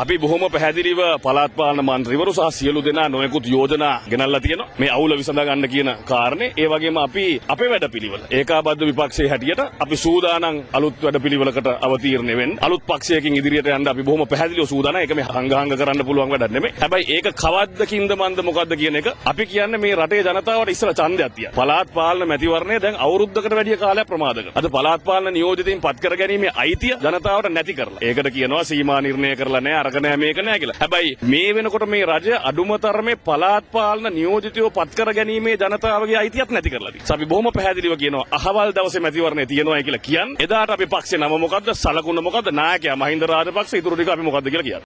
අපි බොහොම පැහැදිලිව පළාත් පාලන මන්ත්‍රීවරු සහ සියලු දෙනා නොයෙකුත් යෝජනා ගෙනල්ලා තියෙනවා. මේ අවුල විසඳ ගන්න කියන කාරණේ. ඒ වගේම අපි අපේ වැඩපිළිවෙල ඒකාබද්ධ විපක්ෂයේ හැටියට අපි සූදානම් අලුත් වැඩපිළිවෙලකට අවතීර්ණ වෙන්න. අලුත් පක්ෂයකින් ඉදිරියට යන්න අපි බොහොම පැහැදිලිව සූදානම්. ඒක මේ හංගහංග කරන්න පුළුවන් වැඩක් නෙමෙයි. හැබැයි ඒක කවද්ද කින්ද මන්ද මොකද්ද කියන එක අපි කියන්නේ මේ රටේ ජනතාවට ඉස්සර ඡන්දයක් තියන. පළාත් පාලන මැතිවරණය දැන් අවුරුද්දකට වැඩිය කාලයක් ප්‍රමාද කරනවා. අද පළාත් පාලන නියෝජිතයින් පත් කර ගැනීමේ අයිතිය ජනතාවට නැති කරලා. ඒකට කියනවා සීමා නිර්ණය කරලා නැහැ අරක නැහැ මේක නැහැ කියලා. හැබැයි මේ වෙනකොට මේ රජය අඩුම තරමේ පළාත් පාලන නියෝජිතයෝ පත් කර ගැනීමේ ජනතාවගේ අයිතියක් නැති කරලා තියෙනවා. අපි බොහොම පැහැදිලිව කියනවා අහවල් දවසේ මැතිවරණය තියෙනවා කියලා කියන්නේ. එදාට අපි පක්ෂේ නම මොකද්ද? සලකුණ මොකද්ද? නායකයා මහින්ද රාජපක්ෂ ඉතුරු ටික අපි මොකද්ද කියලා කියනවා.